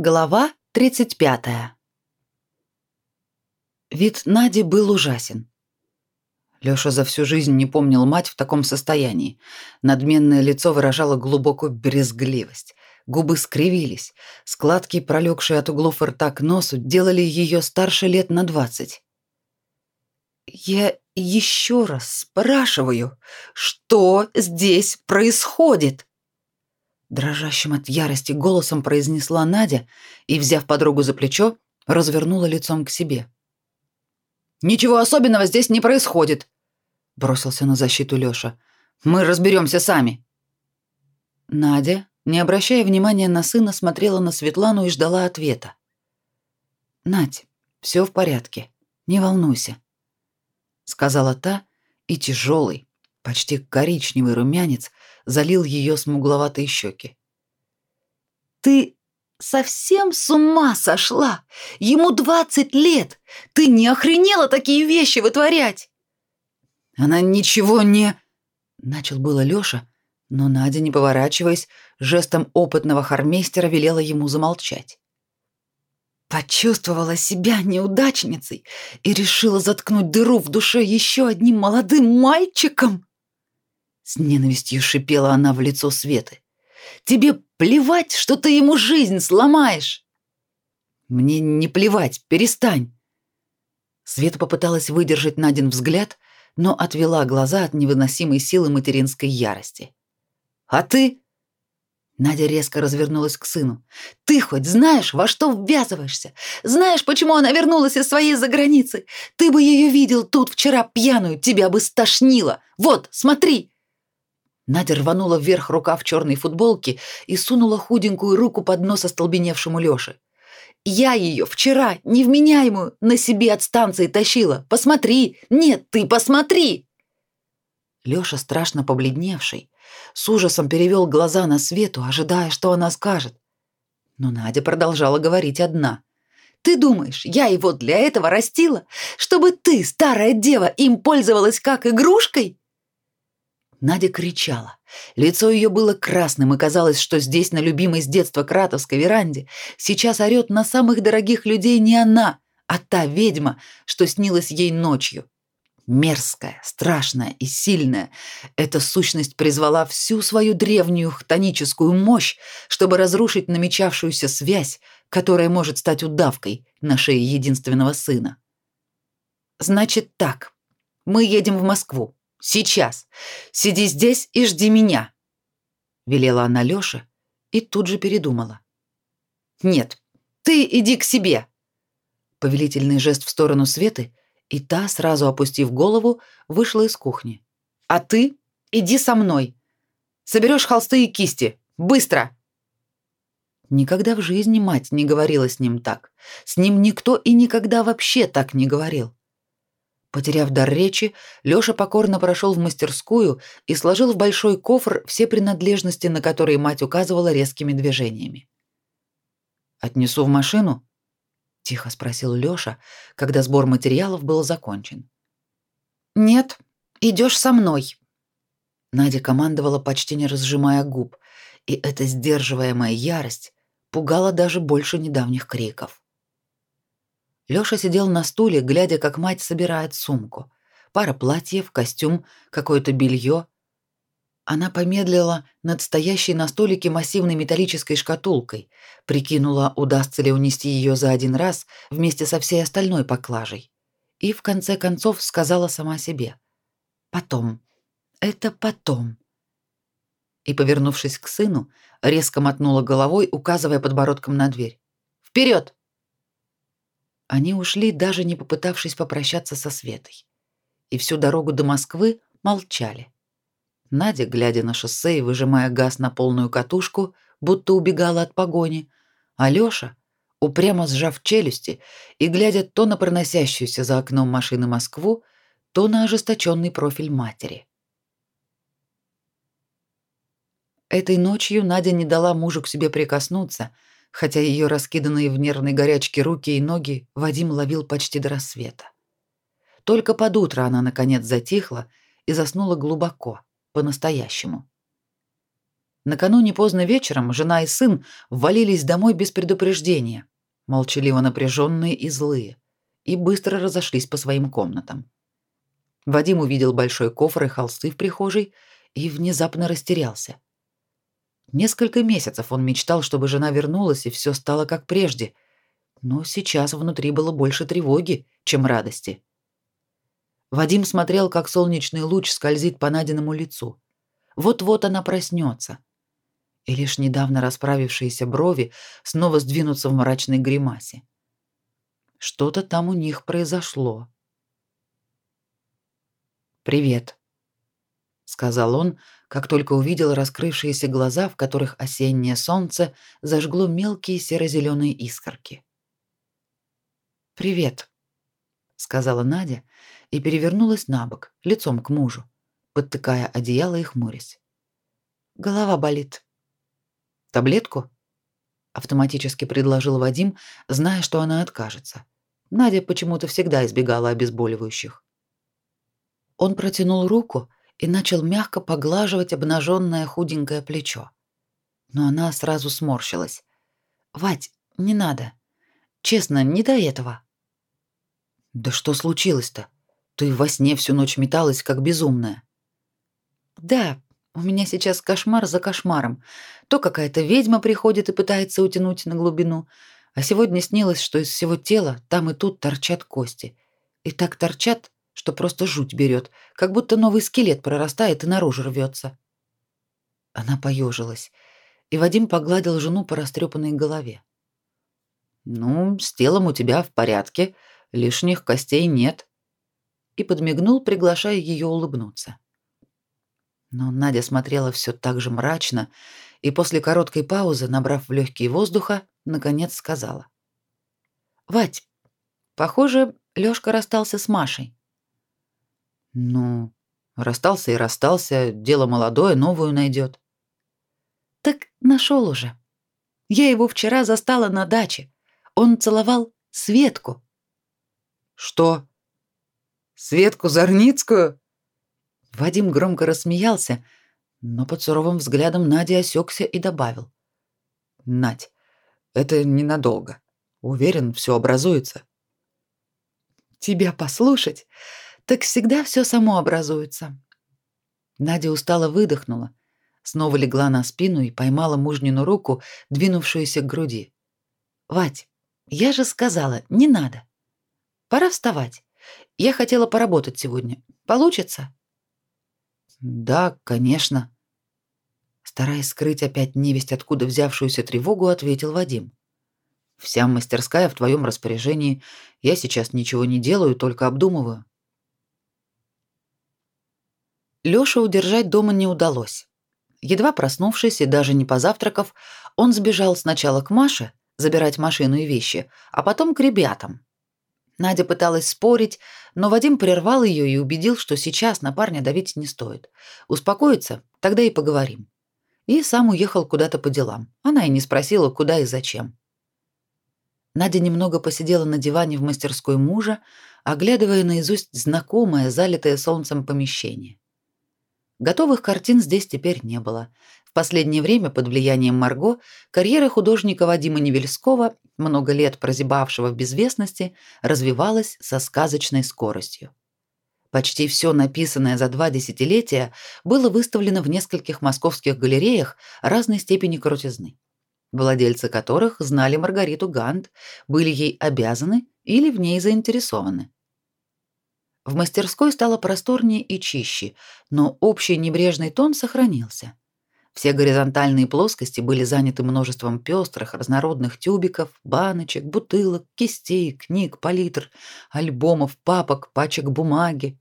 Глава 35. Вид Нади был ужасен. Лёша за всю жизнь не помнил мать в таком состоянии. Надменное лицо выражало глубокую брезгливость. Губы скривились. Складки, пролегшие от углов рта к носу, делали её старше лет на двадцать. «Я еще раз спрашиваю, что здесь происходит?» Дрожащим от ярости голосом произнесла Надя и, взяв подругу за плечо, развернула лицом к себе. «Ничего особенного здесь не происходит», — бросился на защиту Лёша. «Мы разберемся сами». Надя, не обращая внимания на сына, смотрела на Светлану и ждала ответа. «Надь, все в порядке, не волнуйся», — сказала та, и тяжелый, почти коричневый румянец залил ее смугловатые щеки. «Ты совсем с ума сошла? Ему двадцать лет! Ты не охренела такие вещи вытворять?» «Она ничего не...» — начал было Лёша, но Надя, не поворачиваясь, жестом опытного хармейстера велела ему замолчать. Почувствовала себя неудачницей и решила заткнуть дыру в душе еще одним молодым мальчиком. С ненавистью шипела она в лицо Светы. «Тебе плевать, что ты ему жизнь сломаешь!» «Мне не плевать, перестань!» Света попыталась выдержать Надин взгляд, но отвела глаза от невыносимой силы материнской ярости. «А ты?» Надя резко развернулась к сыну. «Ты хоть знаешь, во что ввязываешься? Знаешь, почему она вернулась из своей заграницы? Ты бы ее видел тут вчера пьяную, тебя бы стошнило. Вот, смотри!» Надя рванула вверх рукав черной футболки и сунула худенькую руку под нос остолбеневшему Лёше. «Я ее вчера, невменяемую, на себе от станции тащила. Посмотри! Нет, ты посмотри!» Лёша, страшно побледневший, с ужасом перевел глаза на Свету, ожидая, что она скажет. Но Надя продолжала говорить одна. «Ты думаешь, я его для этого растила? Чтобы ты, старая дева, им пользовалась как игрушкой?» Надя кричала. Лицо ее было красным, и казалось, что здесь, на любимой с детства Кратовской веранде, сейчас орет на самых дорогих людей не она, а та ведьма, что снилась ей ночью. Мерзкая, страшная и сильная, эта сущность призвала всю свою древнюю хтоническую мощь, чтобы разрушить намечавшуюся связь, которая может стать удавкой на шее единственного сына. «Значит так, мы едем в Москву. Сейчас. Сиди здесь и жди меня, велела она Лёше и тут же передумала. Нет, ты иди к себе. Повелительный жест в сторону Светы, и та, сразу опустив голову, вышла из кухни. А ты иди со мной. Соберешь холсты и кисти. Быстро. Никогда в жизни мать не говорила с ним так. С ним никто и никогда вообще так не говорил. Потеряв дар речи, Лёша покорно прошел в мастерскую и сложил в большой кофр все принадлежности, на которые мать указывала резкими движениями. «Отнесу в машину?» — тихо спросил Лёша, когда сбор материалов был закончен. «Нет, идёшь со мной». Надя командовала, почти не разжимая губ, и эта сдерживаемая ярость пугала даже больше недавних криков. Лёша сидел на стуле, глядя, как мать собирает сумку. Пара платьев, костюм, какое-то белье. Она помедлила над стоящей на столике массивной металлической шкатулкой, прикинула, удастся ли унести ее за один раз вместе со всей остальной поклажей. И в конце концов сказала сама себе: "Потом. Это потом". И, повернувшись к сыну, резко мотнула головой, указывая подбородком на дверь. Вперед! Они ушли, даже не попытавшись попрощаться со Светой. И всю дорогу до Москвы молчали. Надя, глядя на шоссе и выжимая газ на полную катушку, будто убегала от погони, а Лёша, упрямо сжав челюсти и глядя то на проносящуюся за окном машины Москву, то на ожесточенный профиль матери. Этой ночью Надя не дала мужу к себе прикоснуться — хотя ее раскиданные в нервной горячке руки и ноги Вадим ловил почти до рассвета. Только под утро она наконец затихла и заснула глубоко, по-настоящему. Накануне поздно вечером жена и сын ввалились домой без предупреждения, молчаливо напряженные и злые, и быстро разошлись по своим комнатам. Вадим увидел большой кофр и холсты в прихожей и внезапно растерялся. Несколько месяцев он мечтал, чтобы жена вернулась и все стало как прежде, но сейчас внутри было больше тревоги, чем радости. Вадим смотрел, как солнечный луч скользит по Надиному лицу. Вот-вот она проснется. И лишь недавно расправившиеся брови снова сдвинутся в мрачной гримасе. Что-то там у них произошло. «Привет», — сказал он, как только увидел раскрывшиеся глаза, в которых осеннее солнце зажгло мелкие серо-зеленые искорки. «Привет», — сказала Надя и перевернулась на бок, лицом к мужу, подтыкая одеяло и хмурясь. «Голова болит». «Таблетку?» — автоматически предложил Вадим, зная, что она откажется. Надя почему-то всегда избегала обезболивающих. Он протянул руку и начал мягко поглаживать обнаженное худенькое плечо. Но она сразу сморщилась. «Вать, не надо. Честно, не до этого». «Да что случилось-то? Ты во сне всю ночь металась, как безумная». «Да, у меня сейчас кошмар за кошмаром. То какая-то ведьма приходит и пытается утянуть на глубину, а сегодня снилось, что из всего тела там и тут торчат кости. И так торчат, что просто жуть берет, как будто новый скелет прорастает и наружу рвется. Она поежилась, и Вадим погладил жену по растрепанной голове. «Ну, с телом у тебя в порядке, лишних костей нет», и подмигнул, приглашая ее улыбнуться. Но Надя смотрела все так же мрачно, и после короткой паузы, набрав в легкие воздуха, наконец сказала. «Вать, похоже, Лёшка расстался с Машей. Ну, расстался и расстался, дело молодое, новую найдет. Так нашел уже. Я его вчера застала на даче. Он целовал Светку. Что? Светку Зарницкую? Вадим громко рассмеялся, но под суровым взглядом Нади осекся и добавил: "Надь, это ненадолго. Уверен, все образуется". Тебя послушать, так всегда все само образуется. Надя устало выдохнула, снова легла на спину и поймала мужнину руку, двинувшуюся к груди. Вать, я же сказала, не надо. Пора вставать. Я хотела поработать сегодня. Получится? Да, конечно. Стараясь скрыть опять невесть откуда взявшуюся тревогу, ответил Вадим. Вся мастерская в твоем распоряжении. Я сейчас ничего не делаю, только обдумываю. Лёшу удержать дома не удалось. Едва проснувшись и даже не позавтракав, он сбежал сначала к Маше, забирать машину и вещи, а потом к ребятам. Надя пыталась спорить, но Вадим прервал ее и убедил, что сейчас на парня давить не стоит. Успокоится, тогда и поговорим. И сам уехал куда-то по делам. Она и не спросила, куда и зачем. Надя немного посидела на диване в мастерской мужа, оглядывая наизусть знакомое, залитое солнцем помещение. Готовых картин здесь теперь не было. В последнее время под влиянием Марго карьера художника Вадима Невельского, много лет прозябавшего в безвестности, развивалась со сказочной скоростью. Почти все написанное за два десятилетия было выставлено в нескольких московских галереях разной степени крутизны, владельцы которых знали Маргариту Гант, были ей обязаны или в ней заинтересованы. В мастерской стало просторнее и чище, но общий небрежный тон сохранился. Все горизонтальные плоскости были заняты множеством пестрых, разнородных тюбиков, баночек, бутылок, кистей, книг, палитр, альбомов, папок, пачек бумаги.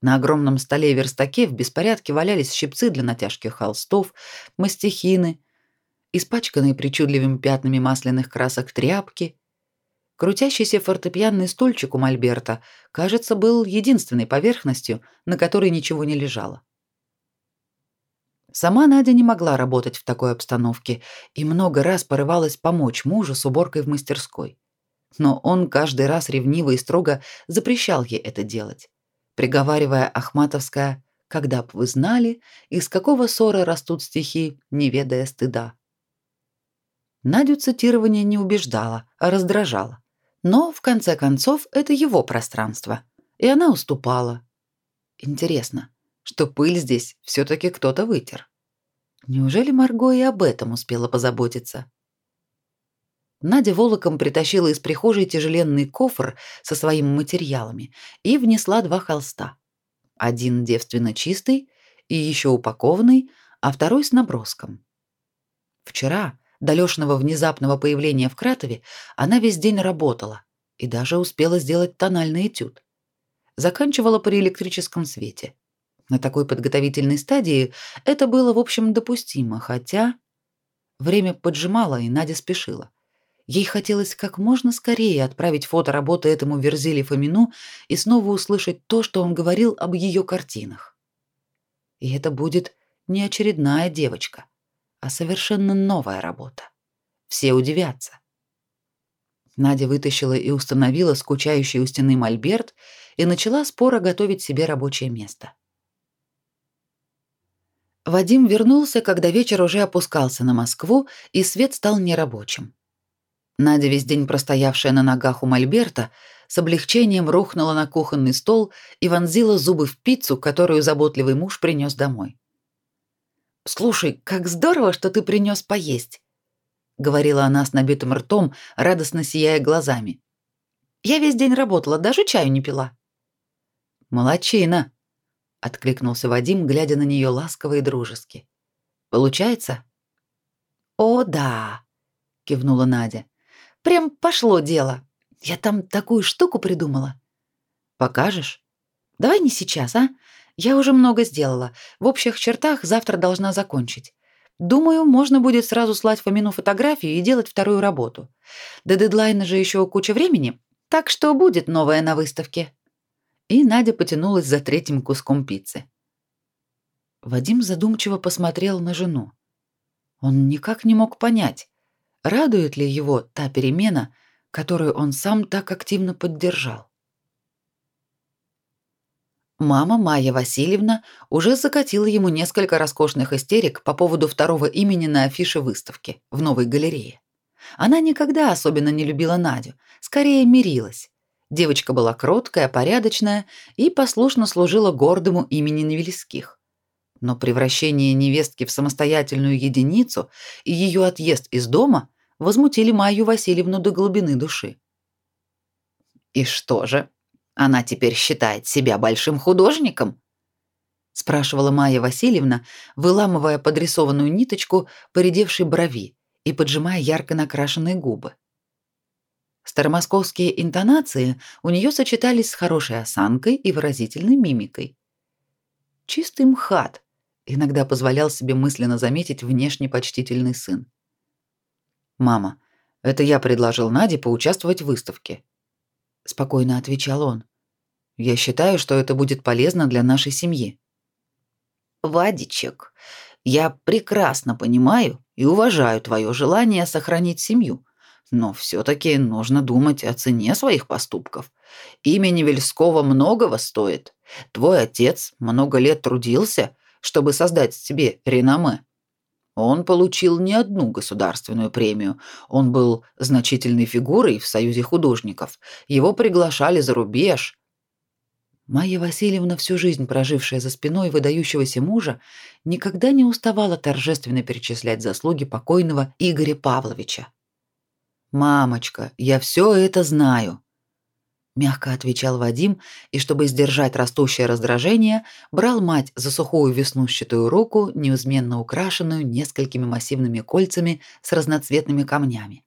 На огромном столе-верстаке в беспорядке валялись щипцы для натяжки холстов, мастихины, испачканные причудливыми пятнами масляных красок тряпки, Крутящийся фортепианный стульчик у Мольберта, кажется, был единственной поверхностью, на которой ничего не лежало. Сама Надя не могла работать в такой обстановке и много раз порывалась помочь мужу с уборкой в мастерской. Но он каждый раз ревниво и строго запрещал ей это делать, приговаривая Ахматовская когда б вы знали, из какого ссора растут стихи, не ведая стыда. Надю цитирование не убеждало, а раздражало. Но, в конце концов, это его пространство, и она уступала. Интересно, что пыль здесь все таки кто-то вытер. Неужели Марго и об этом успела позаботиться? Надя волоком притащила из прихожей тяжеленный кофр со своими материалами и внесла два холста. Один девственно чистый и еще упакованный, а второй с наброском. Вчера, до Лёшиного внезапного появления в Кратове, она весь день работала и даже успела сделать тональный этюд. Заканчивала при электрическом свете. На такой подготовительной стадии это было, в общем, допустимо, хотя время поджимало, и Надя спешила. Ей хотелось как можно скорее отправить фото работы этому Верзили Фомину и снова услышать то, что он говорил об ее картинах. И это будет не очередная девочка, а совершенно новая работа. Все удивятся. Надя вытащила и установила скучающий у стены мольберт и начала споро готовить себе рабочее место. Вадим вернулся, когда вечер уже опускался на Москву, и свет стал нерабочим. Надя, весь день простоявшая на ногах у мольберта, с облегчением рухнула на кухонный стол и вонзила зубы в пиццу, которую заботливый муж принес домой. «Слушай, как здорово, что ты принес поесть», — говорила она с набитым ртом, радостно сияя глазами. «Я весь день работала, даже чаю не пила». «Молодчина», — откликнулся Вадим, глядя на нее ласково и дружески. «Получается?» «О, да», — кивнула Надя. Прям пошло дело. Я там такую штуку придумала. Покажешь? Давай не сейчас, а? Я уже много сделала. В общих чертах завтра должна закончить. Думаю, можно будет сразу слать Фомину фотографию и делать вторую работу. До дедлайна же еще куча времени, так что будет новая на выставке. И Надя потянулась за третьим куском пиццы. Вадим задумчиво посмотрел на жену. Он никак не мог понять, Радует ли его та перемена, которую он сам так активно поддержал? Мама Майя Васильевна уже закатила ему несколько роскошных истерик по поводу второго имени на афише выставки в новой галерее. Она никогда особенно не любила Надю, скорее мирилась. Девочка была кроткая, порядочная и послушно служила гордому имени Невельских но превращение невестки в самостоятельную единицу и ее отъезд из дома возмутили Майю Васильевну до глубины души. «И что же, она теперь считает себя большим художником?» спрашивала Майя Васильевна, выламывая подрисованную ниточку поредевшей брови и поджимая ярко накрашенные губы. Старомосковские интонации у нее сочетались с хорошей осанкой и выразительной мимикой. Чистый мхат, иногда позволял себе мысленно заметить внешне почтительный сын. «Мама, это я предложил Наде поучаствовать в выставке», — спокойно отвечал он. «Я считаю, что это будет полезно для нашей семьи». «Вадичек, я прекрасно понимаю и уважаю твое желание сохранить семью, но все-таки нужно думать о цене своих поступков. Имя Невельского многого стоит. Твой отец много лет трудился, чтобы создать себе реноме. Он получил не одну государственную премию. Он был значительной фигурой в Союзе художников. Его приглашали за рубеж. Майя Васильевна, всю жизнь прожившая за спиной выдающегося мужа, никогда не уставала торжественно перечислять заслуги покойного Игоря Павловича. «Мамочка, я все это знаю», мягко отвечал Вадим, и чтобы сдержать растущее раздражение, брал мать за сухую веснушчатую руку, неизменно украшенную несколькими массивными кольцами с разноцветными камнями.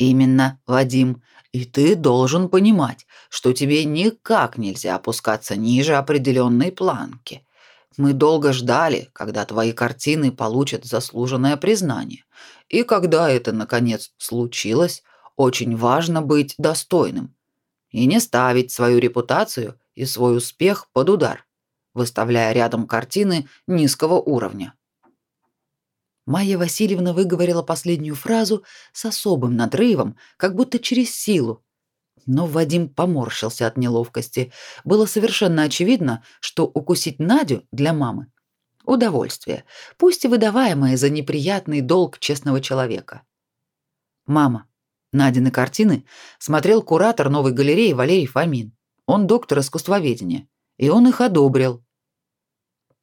Именно, Вадим, и ты должен понимать, что тебе никак нельзя опускаться ниже определенной планки. Мы долго ждали, когда твои картины получат заслуженное признание. И когда это наконец случилось, очень важно быть достойным и не ставить свою репутацию и свой успех под удар, выставляя рядом картины низкого уровня. Майя Васильевна выговорила последнюю фразу с особым надрывом, как будто через силу. Но Вадим поморщился от неловкости. Было совершенно очевидно, что укусить Надю для мамы удовольствие, пусть и выдаваемое за неприятный долг честного человека. Мама, Надины картины смотрел куратор новой галереи Валерий Фомин. Он доктор искусствоведения, и он их одобрил.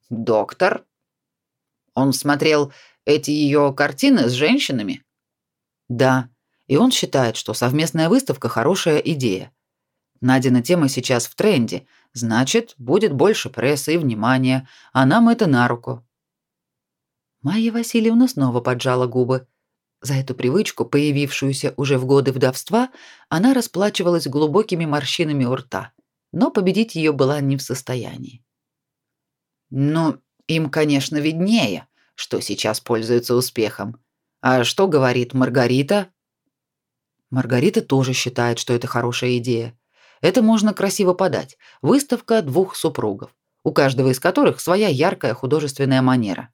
Доктор? Он смотрел эти ее картины с женщинами? Да, и он считает, что совместная выставка хорошая идея. Надина тема сейчас в тренде, значит, будет больше прессы и внимания, а нам это на руку. Майя Васильевна снова поджала губы. За эту привычку, появившуюся уже в годы вдовства, она расплачивалась глубокими морщинами у рта, но победить ее была не в состоянии. Ну, им, конечно, виднее, что сейчас пользуется успехом. А что говорит Маргарита? Маргарита тоже считает, что это хорошая идея. Это можно красиво подать. Выставка двух супругов, у каждого из которых своя яркая художественная манера.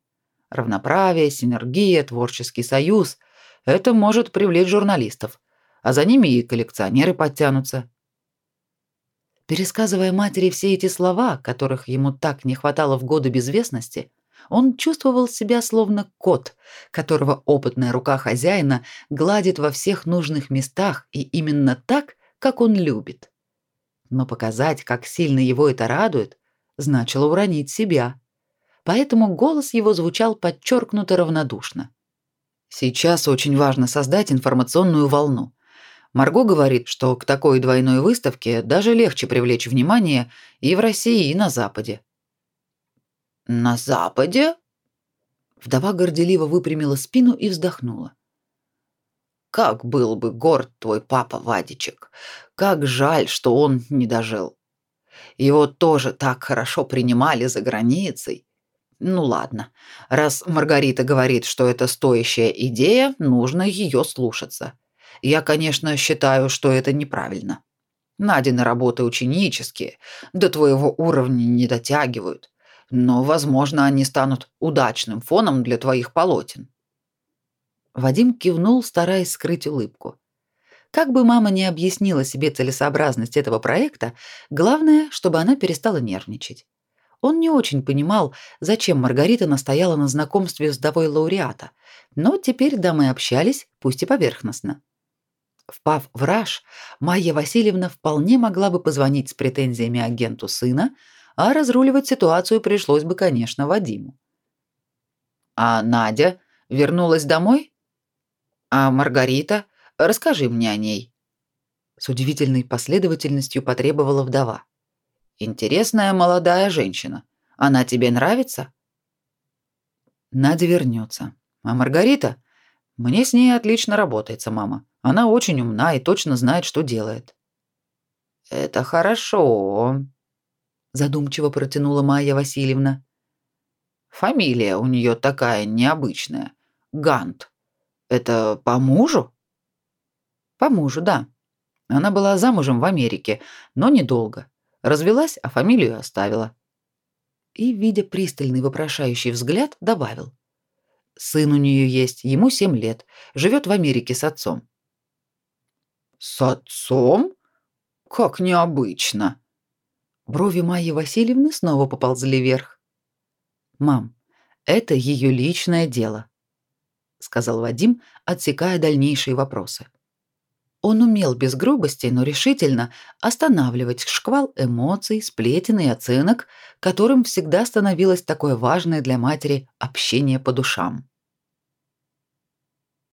Равноправие, синергия, творческий союз — это может привлечь журналистов, а за ними и коллекционеры подтянутся. Пересказывая матери все эти слова, которых ему так не хватало в годы безвестности, он чувствовал себя словно кот, которого опытная рука хозяина гладит во всех нужных местах и именно так, как он любит. Но показать, как сильно его это радует, значило уронить себя. Поэтому голос его звучал подчеркнуто равнодушно. Сейчас очень важно создать информационную волну. Марго говорит, что к такой двойной выставке даже легче привлечь внимание и в России, и на Западе. На Западе? Вдова горделиво выпрямила спину и вздохнула. Как был бы горд твой папа Вадичек. Как жаль, что он не дожил. Его тоже так хорошо принимали за границей. Ну ладно, раз Маргарита говорит, что это стоящая идея, нужно ее слушаться. Я, конечно, считаю, что это неправильно. Надины работы ученические, до твоего уровня не дотягивают, но, возможно, они станут удачным фоном для твоих полотен. Вадим кивнул, стараясь скрыть улыбку. Как бы мама ни объяснила себе целесообразность этого проекта, главное, чтобы она перестала нервничать. Он не очень понимал, зачем Маргарита настояла на знакомстве с вдовой лауреата, но теперь дамы общались, пусть и поверхностно. Впав в раж, Майя Васильевна вполне могла бы позвонить с претензиями агенту сына, а разруливать ситуацию пришлось бы, конечно, Вадиму. А Надя вернулась домой? А Маргарита? Расскажи мне о ней. С удивительной последовательностью потребовала вдова. Интересная молодая женщина. Она тебе нравится? Надя вернется. А Маргарита? Мне с ней отлично работается, мама. Она очень умна и точно знает, что делает. Это хорошо, задумчиво протянула Майя Васильевна. Фамилия у нее такая необычная. Гант. Это по мужу? По мужу, да. Она была замужем в Америке, но недолго. Развелась, а фамилию оставила. И, видя пристальный вопрошающий взгляд, добавил. Сын у нее есть, ему семь лет, живет в Америке с отцом. С отцом? Как необычно. Брови Майи Васильевны снова поползли вверх. Мам, это ее личное дело, сказал Вадим, отсекая дальнейшие вопросы. Он умел без грубости, но решительно останавливать шквал эмоций, сплетен и оценок, которым всегда становилось такое важное для матери общение по душам.